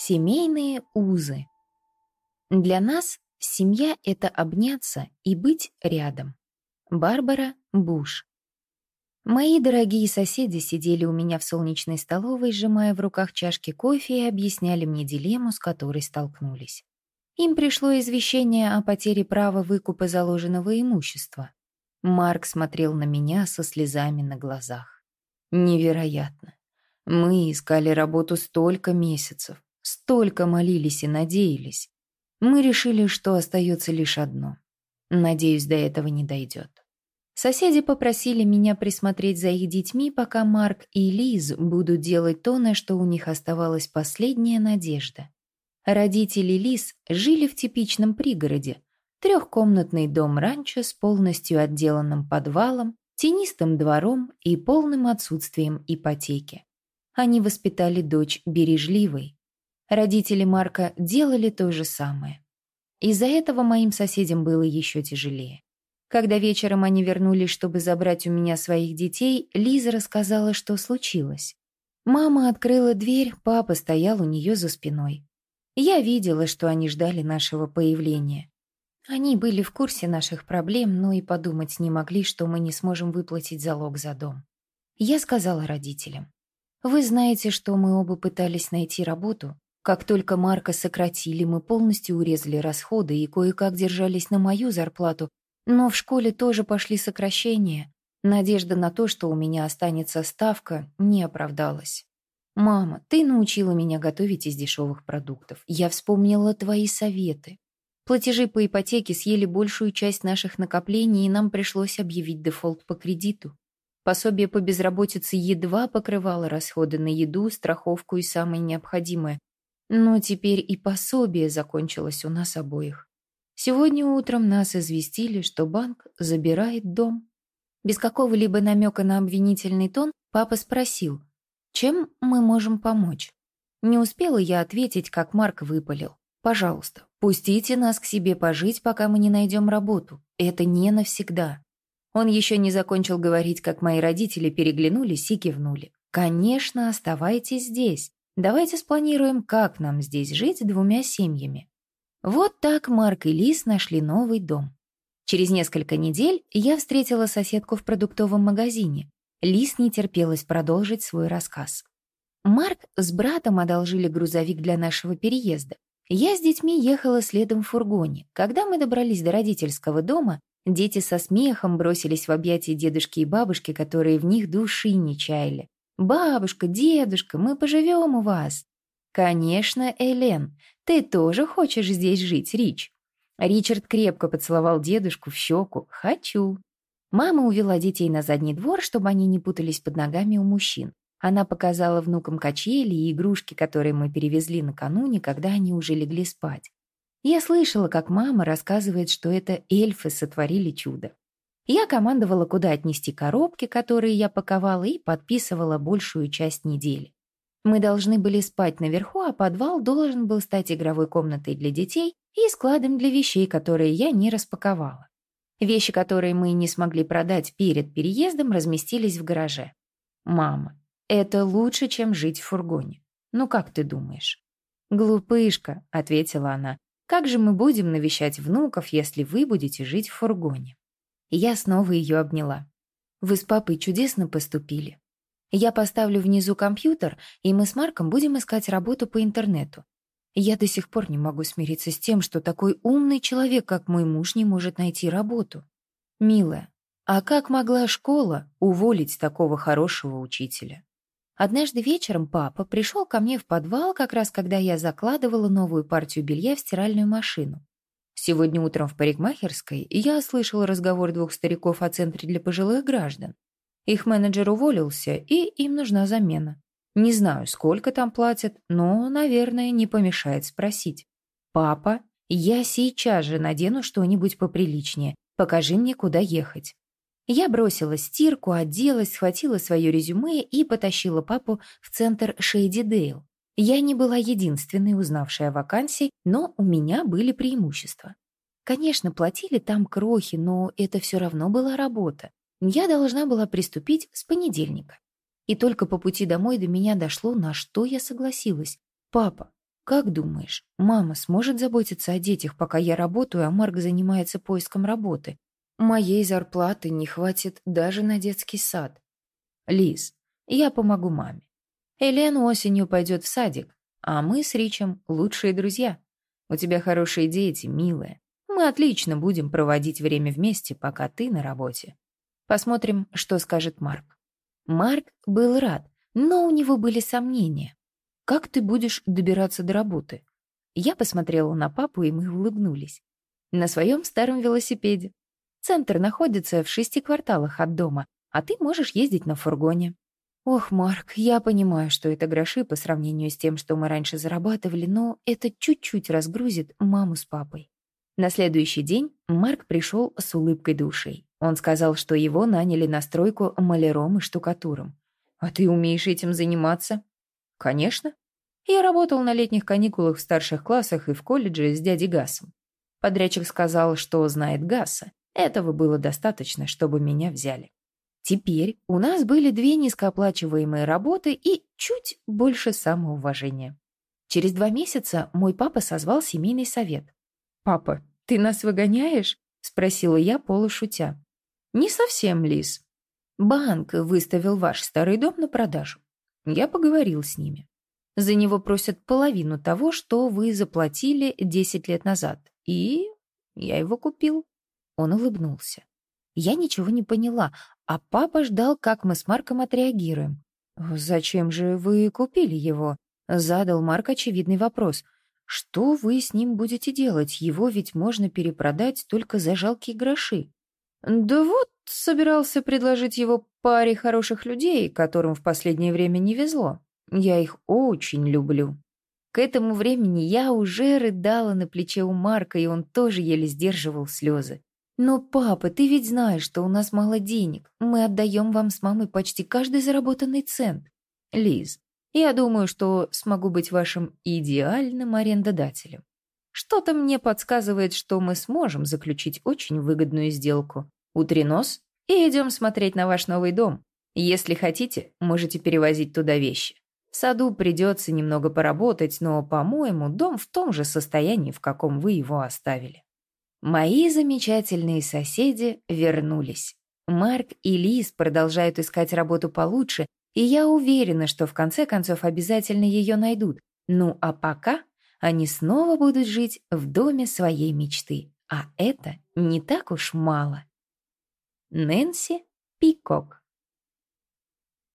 Семейные узы. Для нас семья — это обняться и быть рядом. Барбара Буш. Мои дорогие соседи сидели у меня в солнечной столовой, сжимая в руках чашки кофе и объясняли мне дилемму, с которой столкнулись. Им пришло извещение о потере права выкупа заложенного имущества. Марк смотрел на меня со слезами на глазах. Невероятно. Мы искали работу столько месяцев, столько молились и надеялись. Мы решили, что остается лишь одно. Надеюсь, до этого не дойдет. Соседи попросили меня присмотреть за их детьми, пока Марк и Лиз будут делать то, на что у них оставалась последняя надежда. Родители Лиз жили в типичном пригороде. Трехкомнатный дом-ранчо с полностью отделанным подвалом, тенистым двором и полным отсутствием ипотеки. Они воспитали дочь бережливой. Родители Марка делали то же самое. Из-за этого моим соседям было еще тяжелее. Когда вечером они вернулись, чтобы забрать у меня своих детей, Лиза рассказала, что случилось. Мама открыла дверь, папа стоял у нее за спиной. Я видела, что они ждали нашего появления. Они были в курсе наших проблем, но и подумать не могли, что мы не сможем выплатить залог за дом. Я сказала родителям. Вы знаете, что мы оба пытались найти работу. Как только Марка сократили, мы полностью урезали расходы и кое-как держались на мою зарплату, но в школе тоже пошли сокращения. Надежда на то, что у меня останется ставка, не оправдалась. «Мама, ты научила меня готовить из дешевых продуктов. Я вспомнила твои советы. Платежи по ипотеке съели большую часть наших накоплений, и нам пришлось объявить дефолт по кредиту. Пособие по безработице едва покрывало расходы на еду, страховку и самое необходимое. Но теперь и пособие закончилось у нас обоих. Сегодня утром нас известили, что банк забирает дом. Без какого-либо намека на обвинительный тон папа спросил, чем мы можем помочь. Не успела я ответить, как Марк выпалил. «Пожалуйста, пустите нас к себе пожить, пока мы не найдем работу. Это не навсегда. Он еще не закончил говорить, как мои родители переглянулись и кивнули. «Конечно, оставайтесь здесь. Давайте спланируем, как нам здесь жить двумя семьями». Вот так Марк и Лис нашли новый дом. Через несколько недель я встретила соседку в продуктовом магазине. Лис не терпелась продолжить свой рассказ. Марк с братом одолжили грузовик для нашего переезда. Я с детьми ехала следом в фургоне. Когда мы добрались до родительского дома, Дети со смехом бросились в объятия дедушки и бабушки, которые в них души не чаяли. «Бабушка, дедушка, мы поживем у вас!» «Конечно, Элен, ты тоже хочешь здесь жить, Рич?» Ричард крепко поцеловал дедушку в щеку. «Хочу». Мама увела детей на задний двор, чтобы они не путались под ногами у мужчин. Она показала внукам качели и игрушки, которые мы перевезли накануне, когда они уже легли спать. Я слышала, как мама рассказывает, что это эльфы сотворили чудо. Я командовала, куда отнести коробки, которые я паковала, и подписывала большую часть недели. Мы должны были спать наверху, а подвал должен был стать игровой комнатой для детей и складом для вещей, которые я не распаковала. Вещи, которые мы не смогли продать перед переездом, разместились в гараже. «Мама, это лучше, чем жить в фургоне. Ну как ты думаешь?» «Глупышка», — ответила она, как же мы будем навещать внуков, если вы будете жить в фургоне? Я снова ее обняла. Вы с папой чудесно поступили. Я поставлю внизу компьютер, и мы с Марком будем искать работу по интернету. Я до сих пор не могу смириться с тем, что такой умный человек, как мой муж, не может найти работу. Милая, а как могла школа уволить такого хорошего учителя? Однажды вечером папа пришел ко мне в подвал, как раз когда я закладывала новую партию белья в стиральную машину. Сегодня утром в парикмахерской я слышал разговор двух стариков о центре для пожилых граждан. Их менеджер уволился, и им нужна замена. Не знаю, сколько там платят, но, наверное, не помешает спросить. «Папа, я сейчас же надену что-нибудь поприличнее. Покажи мне, куда ехать». Я бросила стирку, оделась, схватила свое резюме и потащила папу в центр Шейди Дейл. Я не была единственной, узнавшей о вакансии, но у меня были преимущества. Конечно, платили там крохи, но это все равно была работа. Я должна была приступить с понедельника. И только по пути домой до меня дошло, на что я согласилась. «Папа, Как думаешь, мама сможет заботиться о детях, пока я работаю, а Марк занимается поиском работы? Моей зарплаты не хватит даже на детский сад. Лиз, я помогу маме. Элен осенью пойдет в садик, а мы с Ричем лучшие друзья. У тебя хорошие дети, милая. Мы отлично будем проводить время вместе, пока ты на работе. Посмотрим, что скажет Марк. Марк был рад, но у него были сомнения. «Как ты будешь добираться до работы?» Я посмотрела на папу, и мы улыбнулись. На своем старом велосипеде. Центр находится в шести кварталах от дома, а ты можешь ездить на фургоне. Ох, Марк, я понимаю, что это гроши по сравнению с тем, что мы раньше зарабатывали, но это чуть-чуть разгрузит маму с папой. На следующий день Марк пришел с улыбкой души. Он сказал, что его наняли на стройку маляром и штукатуром. «А ты умеешь этим заниматься?» «Конечно. Я работал на летних каникулах в старших классах и в колледже с дядей Гасом. Подрядчик сказал, что знает Гаса. Этого было достаточно, чтобы меня взяли. Теперь у нас были две низкооплачиваемые работы и чуть больше самоуважения. Через два месяца мой папа созвал семейный совет. «Папа, ты нас выгоняешь?» — спросила я, полушутя. «Не совсем, Лис. Банк выставил ваш старый дом на продажу. Я поговорил с ними. За него просят половину того, что вы заплатили 10 лет назад. И я его купил. Он улыбнулся. Я ничего не поняла, а папа ждал, как мы с Марком отреагируем. «Зачем же вы купили его?» Задал Марк очевидный вопрос. «Что вы с ним будете делать? Его ведь можно перепродать только за жалкие гроши». «Да вот, собирался предложить его паре хороших людей, которым в последнее время не везло. Я их очень люблю». К этому времени я уже рыдала на плече у Марка, и он тоже еле сдерживал слезы. «Но, папа, ты ведь знаешь, что у нас мало денег. Мы отдаем вам с мамой почти каждый заработанный цент. Лиз, я думаю, что смогу быть вашим идеальным арендодателем. Что-то мне подсказывает, что мы сможем заключить очень выгодную сделку. Утри нос и идем смотреть на ваш новый дом. Если хотите, можете перевозить туда вещи. В саду придется немного поработать, но, по-моему, дом в том же состоянии, в каком вы его оставили. Мои замечательные соседи вернулись. Марк и Лиз продолжают искать работу получше, и я уверена, что в конце концов обязательно ее найдут. Ну а пока они снова будут жить в доме своей мечты. А это не так уж мало. Нэнси Пикок